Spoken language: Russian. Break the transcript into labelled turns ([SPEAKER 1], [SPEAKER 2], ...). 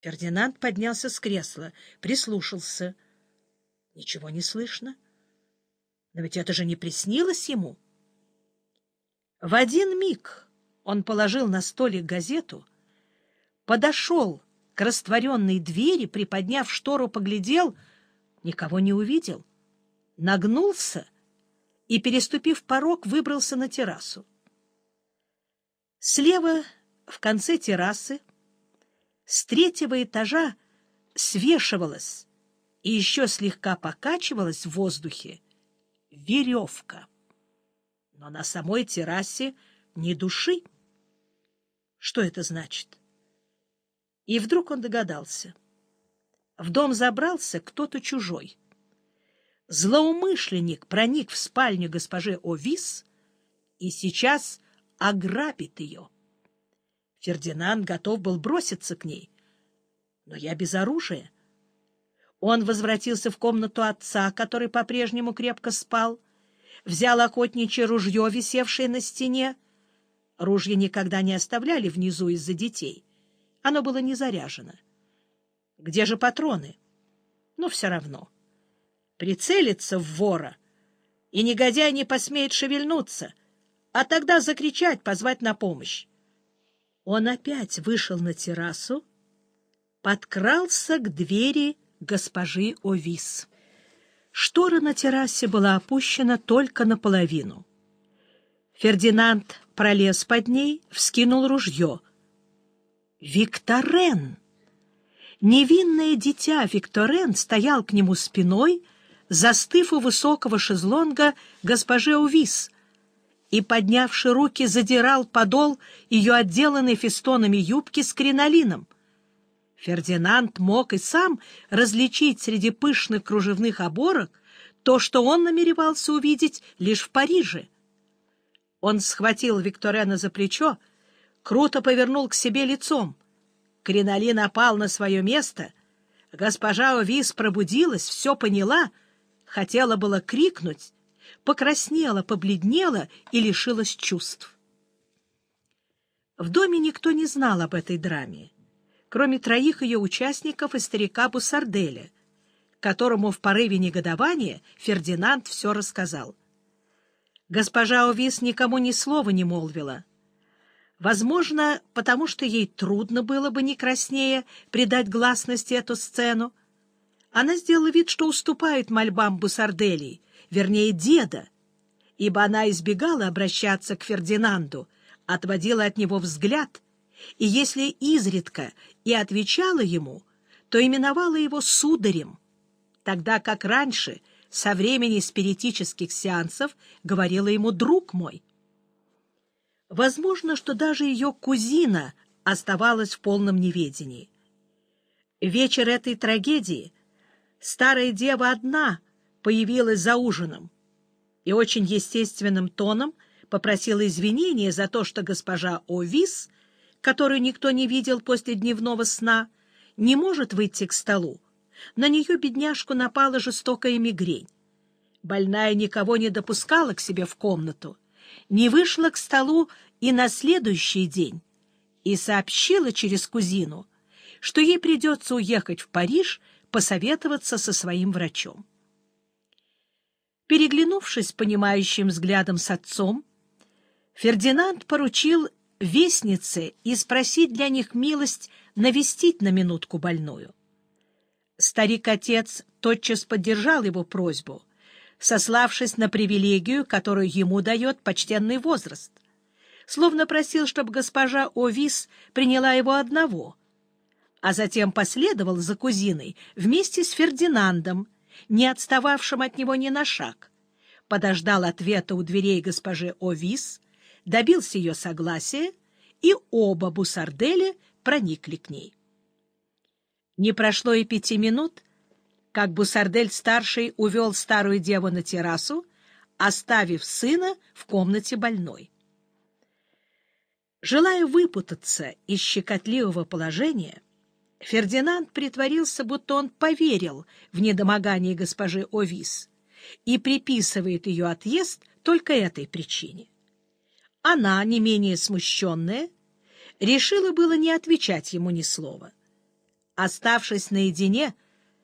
[SPEAKER 1] Фердинанд поднялся с кресла, прислушался. Ничего не слышно. Но ведь это же не приснилось ему. В один миг он положил на столик газету, подошел к растворенной двери, приподняв штору, поглядел, никого не увидел, нагнулся и, переступив порог, выбрался на террасу. Слева, в конце террасы, с третьего этажа свешивалась и еще слегка покачивалась в воздухе веревка. Но на самой террасе ни души. Что это значит? И вдруг он догадался. В дом забрался кто-то чужой. Злоумышленник проник в спальню госпожи Овис и сейчас ограбит ее. Фердинанд готов был броситься к ней. Но я без оружия. Он возвратился в комнату отца, который по-прежнему крепко спал, взял охотничье ружье, висевшее на стене. Ружья никогда не оставляли внизу из-за детей. Оно было не заряжено. Где же патроны? Но все равно. Прицелиться в вора, и негодяй не посмеет шевельнуться, а тогда закричать, позвать на помощь. Он опять вышел на террасу, подкрался к двери госпожи Овис. Штора на террасе была опущена только наполовину. Фердинанд пролез под ней, вскинул ружье. Викторен! Невинное дитя Викторен стоял к нему спиной, застыв у высокого шезлонга госпожи Овис — и, поднявши руки, задирал подол ее отделанной фестонами юбки с кринолином. Фердинанд мог и сам различить среди пышных кружевных оборок то, что он намеревался увидеть лишь в Париже. Он схватил Викторена за плечо, круто повернул к себе лицом. Кринолин опал на свое место. Госпожа Овис пробудилась, все поняла, хотела было крикнуть, покраснела, побледнела и лишилась чувств. В доме никто не знал об этой драме, кроме троих ее участников и старика Бусарделя, которому в порыве негодования Фердинанд все рассказал. Госпожа Овис никому ни слова не молвила. Возможно, потому что ей трудно было бы не краснее придать гласности эту сцену. Она сделала вид, что уступает мольбам Бусарделей, вернее, деда, ибо она избегала обращаться к Фердинанду, отводила от него взгляд, и если изредка и отвечала ему, то именовала его сударем, тогда как раньше, со времени спиритических сеансов, говорила ему «друг мой». Возможно, что даже ее кузина оставалась в полном неведении. Вечер этой трагедии старая дева одна появилась за ужином и очень естественным тоном попросила извинения за то, что госпожа Овис, которую никто не видел после дневного сна, не может выйти к столу. На нее, бедняжку, напала жестокая мигрень. Больная никого не допускала к себе в комнату, не вышла к столу и на следующий день и сообщила через кузину, что ей придется уехать в Париж посоветоваться со своим врачом. Переглянувшись понимающим взглядом с отцом, Фердинанд поручил вестнице и спросить для них милость навестить на минутку больную. Старик-отец тотчас поддержал его просьбу, сославшись на привилегию, которую ему дает почтенный возраст, словно просил, чтобы госпожа Овис приняла его одного, а затем последовал за кузиной вместе с Фердинандом, не отстававшим от него ни на шаг, подождал ответа у дверей госпожи Овис, добился ее согласия, и оба Бусардели проникли к ней. Не прошло и пяти минут, как Бусардель-старший увел старую деву на террасу, оставив сына в комнате больной. Желая выпутаться из щекотливого положения, Фердинанд притворился, будто он поверил в недомогание госпожи Овис и приписывает ее отъезд только этой причине. Она, не менее смущенная, решила было не отвечать ему ни слова. Оставшись наедине,